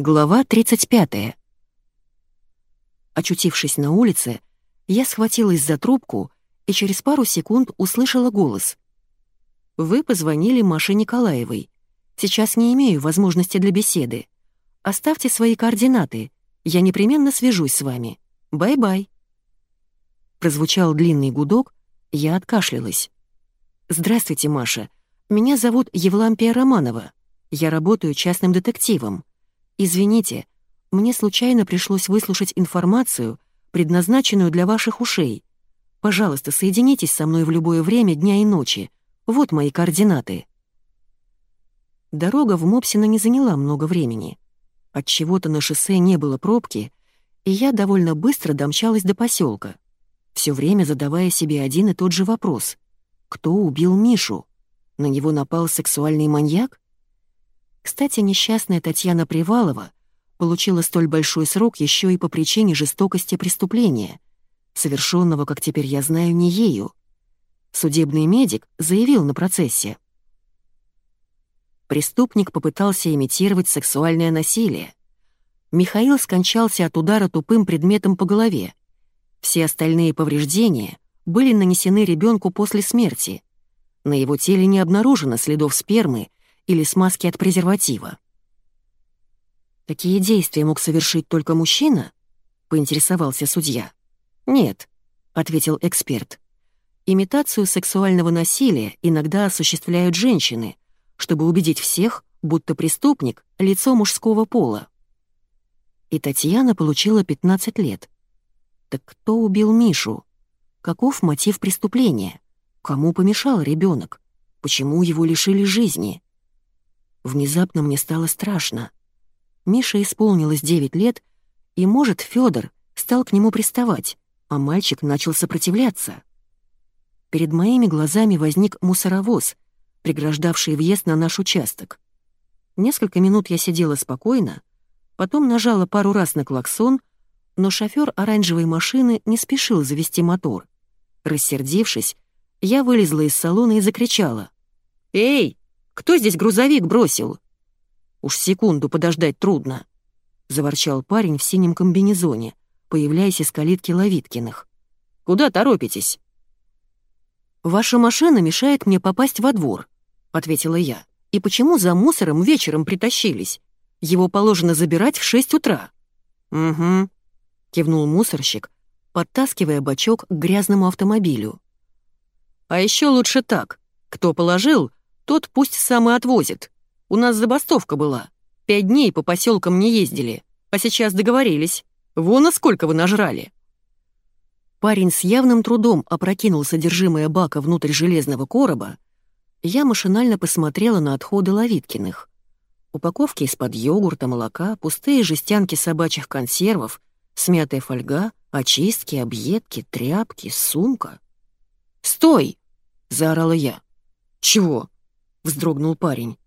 Глава 35. Очутившись на улице, я схватилась за трубку и через пару секунд услышала голос. «Вы позвонили Маше Николаевой. Сейчас не имею возможности для беседы. Оставьте свои координаты. Я непременно свяжусь с вами. Bye-bye». Прозвучал длинный гудок, я откашлялась. «Здравствуйте, Маша. Меня зовут Евлампия Романова. Я работаю частным детективом. Извините, мне случайно пришлось выслушать информацию, предназначенную для ваших ушей. Пожалуйста, соединитесь со мной в любое время дня и ночи. Вот мои координаты». Дорога в Мопсино не заняла много времени. От чего то на шоссе не было пробки, и я довольно быстро домчалась до поселка, все время задавая себе один и тот же вопрос. Кто убил Мишу? На него напал сексуальный маньяк? Кстати, несчастная Татьяна Привалова получила столь большой срок еще и по причине жестокости преступления, совершенного, как теперь я знаю, не ею. Судебный медик заявил на процессе. Преступник попытался имитировать сексуальное насилие. Михаил скончался от удара тупым предметом по голове. Все остальные повреждения были нанесены ребенку после смерти. На его теле не обнаружено следов спермы или смазки от презерватива. «Такие действия мог совершить только мужчина?» — поинтересовался судья. «Нет», — ответил эксперт. «Имитацию сексуального насилия иногда осуществляют женщины, чтобы убедить всех, будто преступник — лицо мужского пола». И Татьяна получила 15 лет. Так кто убил Мишу? Каков мотив преступления? Кому помешал ребенок? Почему его лишили жизни? Внезапно мне стало страшно. Мише исполнилось 9 лет, и, может, Федор стал к нему приставать, а мальчик начал сопротивляться. Перед моими глазами возник мусоровоз, преграждавший въезд на наш участок. Несколько минут я сидела спокойно, потом нажала пару раз на клаксон, но шофер оранжевой машины не спешил завести мотор. Рассердившись, я вылезла из салона и закричала. «Эй, кто здесь грузовик бросил?» «Уж секунду подождать трудно», — заворчал парень в синем комбинезоне, появляясь из калитки Ловиткиных. «Куда торопитесь?» «Ваша машина мешает мне попасть во двор», — ответила я. «И почему за мусором вечером притащились? Его положено забирать в шесть утра». «Угу», — кивнул мусорщик, подтаскивая бачок к грязному автомобилю. «А еще лучше так. Кто положил, тот пусть сам и отвозит. У нас забастовка была. Пять дней по поселкам не ездили, а сейчас договорились. Вон а сколько вы нажрали». Парень с явным трудом опрокинул содержимое бака внутрь железного короба. Я машинально посмотрела на отходы Ловиткиных. Упаковки из-под йогурта, молока, пустые жестянки собачьих консервов, смятая фольга, очистки, объедки, тряпки, сумка. «Стой!» — заорала я. «Чего?» Вздрогнул парень.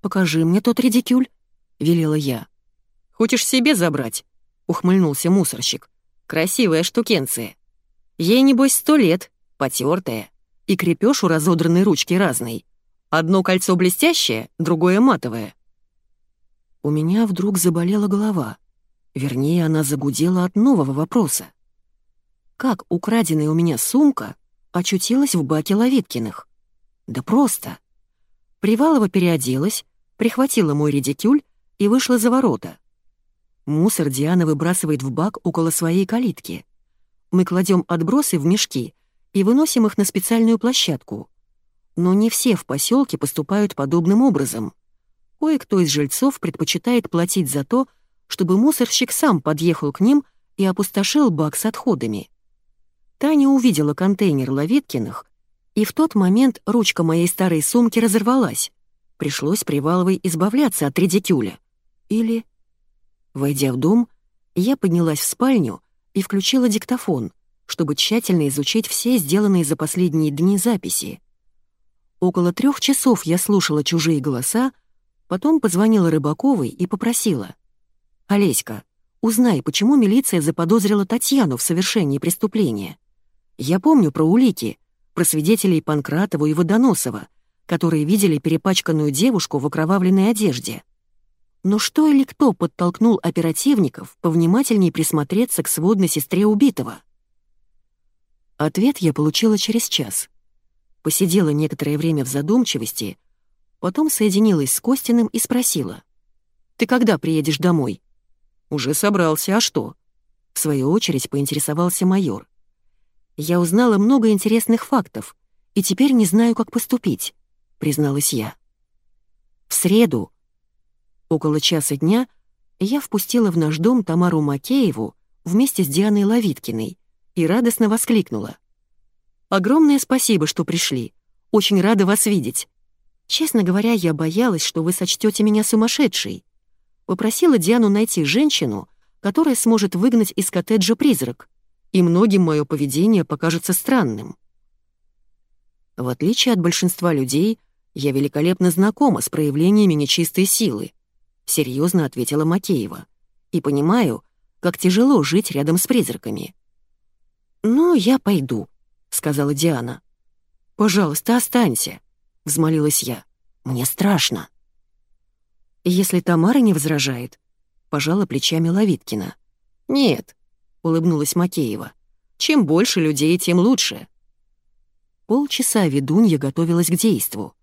«Покажи мне тот редикюль», — велела я. «Хочешь себе забрать?» — ухмыльнулся мусорщик. «Красивая штукенция. Ей, небось, сто лет, потертая, и крепеж у разодранной ручки разный. Одно кольцо блестящее, другое матовое». У меня вдруг заболела голова. Вернее, она загудела от нового вопроса. Как украденная у меня сумка очутилась в баке Ловиткиных? Да просто. Привалова переоделась, прихватила мой редикюль и вышла за ворота. Мусор Диана выбрасывает в бак около своей калитки. Мы кладем отбросы в мешки и выносим их на специальную площадку. Но не все в поселке поступают подобным образом. Кое-кто из жильцов предпочитает платить за то, чтобы мусорщик сам подъехал к ним и опустошил бак с отходами. Таня увидела контейнер Ловиткиных и в тот момент ручка моей старой сумки разорвалась. Пришлось Приваловой избавляться от редикюля. Или... Войдя в дом, я поднялась в спальню и включила диктофон, чтобы тщательно изучить все сделанные за последние дни записи. Около трех часов я слушала чужие голоса, потом позвонила Рыбаковой и попросила. «Олеська, узнай, почему милиция заподозрила Татьяну в совершении преступления. Я помню про улики, про свидетелей Панкратова и Водоносова, которые видели перепачканную девушку в окровавленной одежде. Но что или кто подтолкнул оперативников повнимательнее присмотреться к сводной сестре убитого? Ответ я получила через час. Посидела некоторое время в задумчивости, потом соединилась с Костиным и спросила. «Ты когда приедешь домой?» «Уже собрался, а что?» В свою очередь поинтересовался майор. «Я узнала много интересных фактов, и теперь не знаю, как поступить», — призналась я. В среду, около часа дня, я впустила в наш дом Тамару Макееву вместе с Дианой Лавиткиной и радостно воскликнула. «Огромное спасибо, что пришли. Очень рада вас видеть. Честно говоря, я боялась, что вы сочтете меня сумасшедшей. Попросила Диану найти женщину, которая сможет выгнать из коттеджа призрак, и многим мое поведение покажется странным. В отличие от большинства людей, я великолепно знакома с проявлениями нечистой силы, серьезно ответила Макеева, и понимаю, как тяжело жить рядом с призраками. «Ну, я пойду», — сказала Диана. «Пожалуйста, останься», — взмолилась я. «Мне страшно». «Если Тамара не возражает», — пожала плечами Лавиткина. «Нет», — улыбнулась Макеева. «Чем больше людей, тем лучше». Полчаса ведунья готовилась к действу.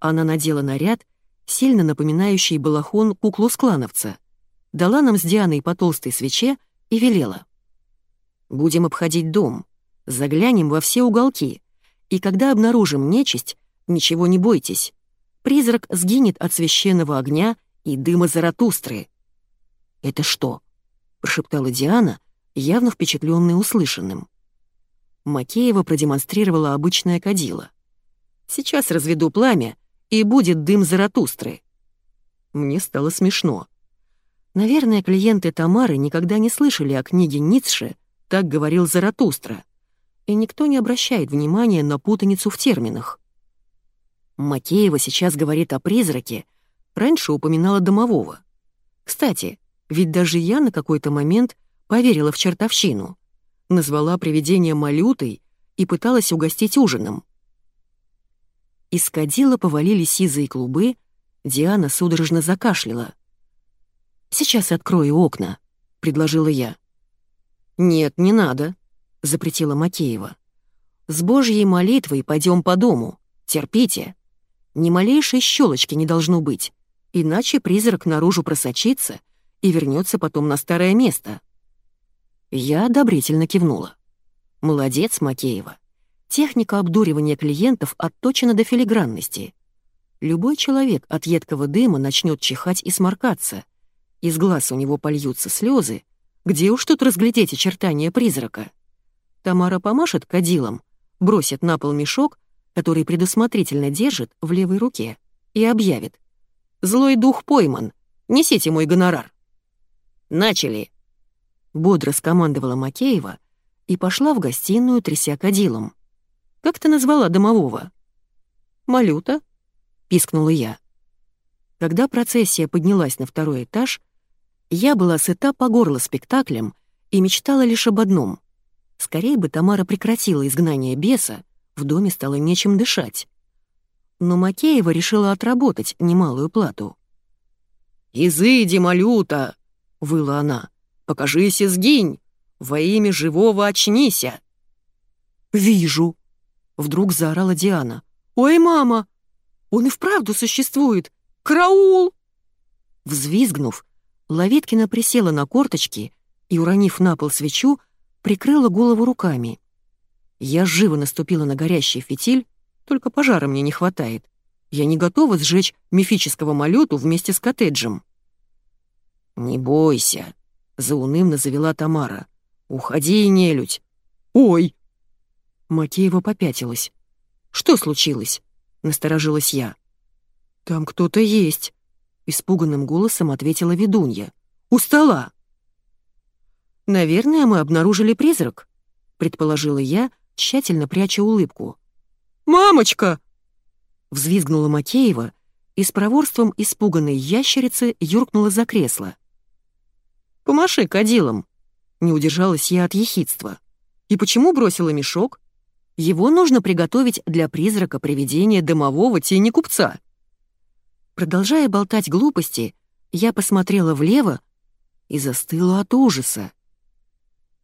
Она надела наряд, сильно напоминающий балахон куклу склановца, дала нам с Дианой по толстой свече и велела. «Будем обходить дом, заглянем во все уголки, и когда обнаружим нечисть, ничего не бойтесь. Призрак сгинет от священного огня и дыма Заратустры». «Это что?» — прошептала Диана, явно впечатленная услышанным. Макеева продемонстрировала обычное кадило. «Сейчас разведу пламя, и будет дым Заратустры». Мне стало смешно. Наверное, клиенты Тамары никогда не слышали о книге Ницше «Так говорил Заратустра», и никто не обращает внимания на путаницу в терминах. Макеева сейчас говорит о призраке, раньше упоминала домового. Кстати, ведь даже я на какой-то момент поверила в чертовщину назвала привидение малютой и пыталась угостить ужином. Из кадила повалили сизые клубы, Диана судорожно закашляла. «Сейчас открою окна», — предложила я. «Нет, не надо», — запретила Макеева. «С Божьей молитвой пойдем по дому. Терпите. Ни малейшей щелочки не должно быть, иначе призрак наружу просочится и вернется потом на старое место». Я одобрительно кивнула. «Молодец, Макеева. Техника обдуривания клиентов отточена до филигранности. Любой человек от едкого дыма начнет чихать и сморкаться. Из глаз у него польются слезы. Где уж тут разглядеть очертания призрака? Тамара помашет кадилом, бросит на пол мешок, который предусмотрительно держит в левой руке, и объявит. «Злой дух пойман. Несите мой гонорар». «Начали!» Бодро скомандовала Макеева и пошла в гостиную, тряся кадилом. «Как ты назвала домового?» «Малюта», — пискнула я. Когда процессия поднялась на второй этаж, я была сыта по горло спектаклем и мечтала лишь об одном. Скорее бы Тамара прекратила изгнание беса, в доме стало нечем дышать. Но Макеева решила отработать немалую плату. «Изыди, малюта!» — выла она. Покажись и сгинь! Во имя живого очнися!» «Вижу!» — вдруг заорала Диана. «Ой, мама! Он и вправду существует! Караул!» Взвизгнув, Лавиткина присела на корточки и, уронив на пол свечу, прикрыла голову руками. Я живо наступила на горящий фитиль, только пожара мне не хватает. Я не готова сжечь мифического малюту вместе с коттеджем. «Не бойся», Заунывно завела Тамара. «Уходи, нелюдь!» «Ой!» Макеева попятилась. «Что случилось?» — насторожилась я. «Там кто-то есть», — испуганным голосом ответила ведунья. «У стола!» «Наверное, мы обнаружили призрак», — предположила я, тщательно пряча улыбку. «Мамочка!» — взвизгнула Макеева и с проворством испуганной ящерицы юркнула за кресло. Помаши кадилом!» Не удержалась я от ехидства. «И почему бросила мешок? Его нужно приготовить для призрака привидения домового тени купца». Продолжая болтать глупости, Я посмотрела влево и застыла от ужаса.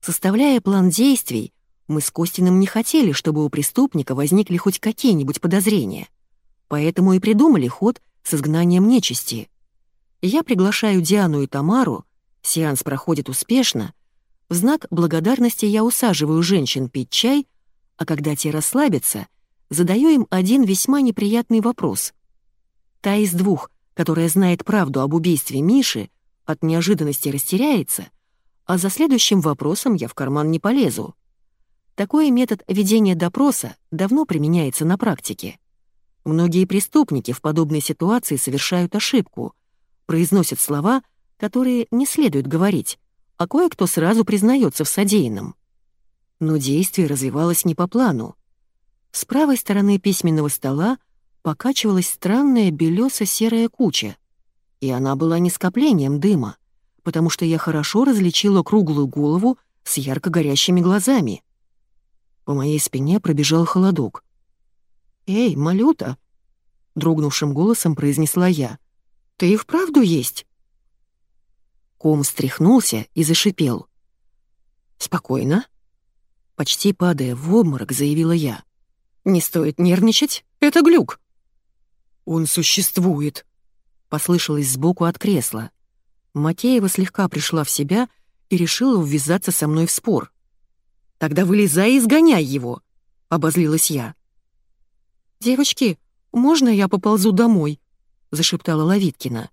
Составляя план действий, мы с Костиным не хотели, чтобы у преступника возникли хоть какие-нибудь подозрения. Поэтому и придумали ход с изгнанием нечисти. Я приглашаю Диану и Тамару, сеанс проходит успешно, в знак благодарности я усаживаю женщин пить чай, а когда те расслабятся, задаю им один весьма неприятный вопрос. Та из двух, которая знает правду об убийстве Миши, от неожиданности растеряется, а за следующим вопросом я в карман не полезу. Такой метод ведения допроса давно применяется на практике. Многие преступники в подобной ситуации совершают ошибку, произносят слова, которые не следует говорить, а кое-кто сразу признается в содеянном. Но действие развивалось не по плану. С правой стороны письменного стола покачивалась странная белесо-серая куча, и она была не скоплением дыма, потому что я хорошо различила круглую голову с ярко горящими глазами. По моей спине пробежал холодок. «Эй, Малюта!» — дрогнувшим голосом произнесла я. «Ты и вправду есть?» Ком встряхнулся и зашипел. «Спокойно», — почти падая в обморок, заявила я. «Не стоит нервничать, это глюк». «Он существует», — послышалось сбоку от кресла. Макеева слегка пришла в себя и решила ввязаться со мной в спор. «Тогда вылезай и изгоняй его», — обозлилась я. «Девочки, можно я поползу домой?» — зашептала Лавиткина.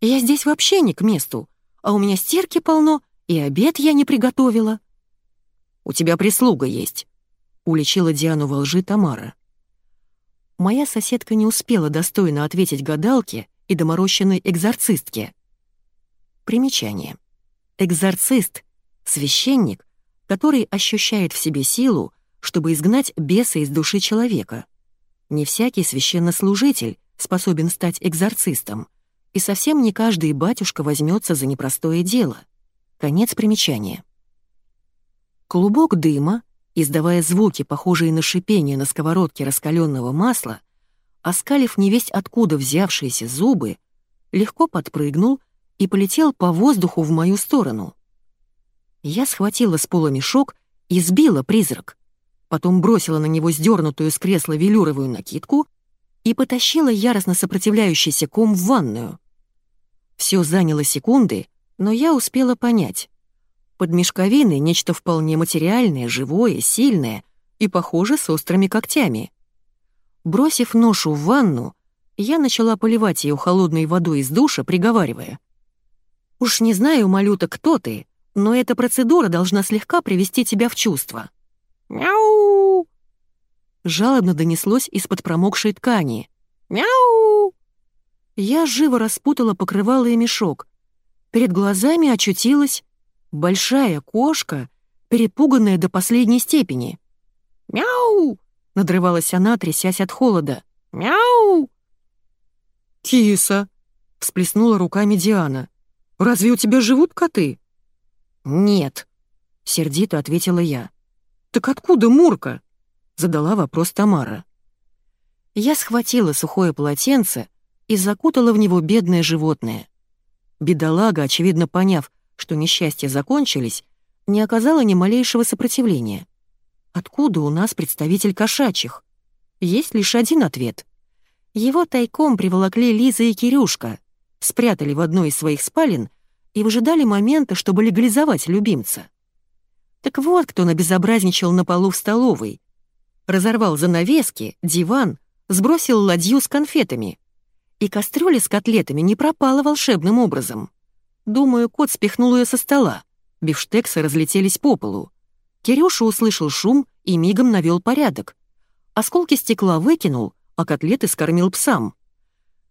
«Я здесь вообще не к месту, а у меня стирки полно, и обед я не приготовила». «У тебя прислуга есть», — уличила Диану во лжи Тамара. Моя соседка не успела достойно ответить гадалке и доморощенной экзорцистке. Примечание. Экзорцист — священник, который ощущает в себе силу, чтобы изгнать беса из души человека. Не всякий священнослужитель способен стать экзорцистом, и совсем не каждый батюшка возьмется за непростое дело. Конец примечания. Клубок дыма, издавая звуки, похожие на шипение на сковородке раскаленного масла, оскалив невесть откуда взявшиеся зубы, легко подпрыгнул и полетел по воздуху в мою сторону. Я схватила с пола мешок и сбила призрак, потом бросила на него сдернутую с кресла велюровую накидку и потащила яростно сопротивляющийся ком в ванную. Все заняло секунды, но я успела понять. Под мешковиной нечто вполне материальное, живое, сильное и, похоже, с острыми когтями. Бросив ношу в ванну, я начала поливать ее холодной водой из душа, приговаривая. «Уж не знаю, Малюта, кто ты, но эта процедура должна слегка привести тебя в чувство». «Мяу!» Жалобно донеслось из-под промокшей ткани. «Мяу!» Я живо распутала покрывало и мешок. Перед глазами очутилась большая кошка, перепуганная до последней степени. «Мяу!» — надрывалась она, трясясь от холода. «Мяу!» «Киса!» — всплеснула руками Диана. «Разве у тебя живут коты?» «Нет», — сердито ответила я. «Так откуда Мурка?» — задала вопрос Тамара. Я схватила сухое полотенце и закутала в него бедное животное. Бедолага, очевидно поняв, что несчастья закончились, не оказала ни малейшего сопротивления. Откуда у нас представитель кошачьих? Есть лишь один ответ. Его тайком приволокли Лиза и Кирюшка, спрятали в одной из своих спален и выжидали момента, чтобы легализовать любимца. Так вот, кто набезобразничал на полу в столовой. Разорвал занавески, диван, сбросил ладью с конфетами. И кастрюля с котлетами не пропала волшебным образом. Думаю, кот спихнул ее со стола. Бифштексы разлетелись по полу. Кирюша услышал шум и мигом навел порядок. Осколки стекла выкинул, а котлеты скормил псам.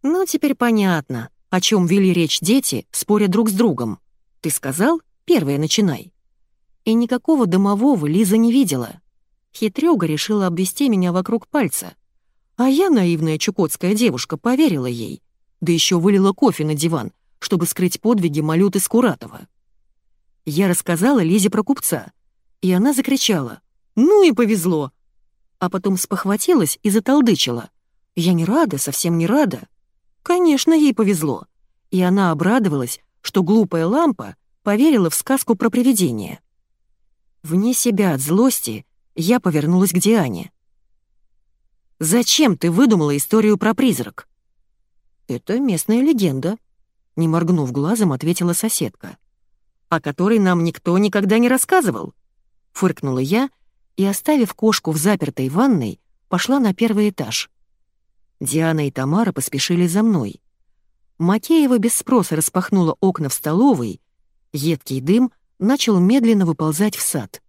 Ну, теперь понятно, о чем вели речь дети, споря друг с другом. Ты сказал? Первое начинай. И никакого домового Лиза не видела. Хитрюга решила обвести меня вокруг пальца. А я, наивная чукотская девушка, поверила ей. Да еще вылила кофе на диван, чтобы скрыть подвиги Малюты Скуратова. Я рассказала Лизе про купца, и она закричала «Ну и повезло!» А потом спохватилась и заталдычила. «Я не рада, совсем не рада». Конечно, ей повезло. и она обрадовалась, что глупая лампа поверила в сказку про привидение. Вне себя от злости я повернулась к Диане. «Зачем ты выдумала историю про призрак?» «Это местная легенда», — не моргнув глазом, ответила соседка. «О которой нам никто никогда не рассказывал», — фыркнула я и, оставив кошку в запертой ванной, пошла на первый этаж. Диана и Тамара поспешили за мной. Макеева без спроса распахнула окна в столовой, едкий дым начал медленно выползать в сад.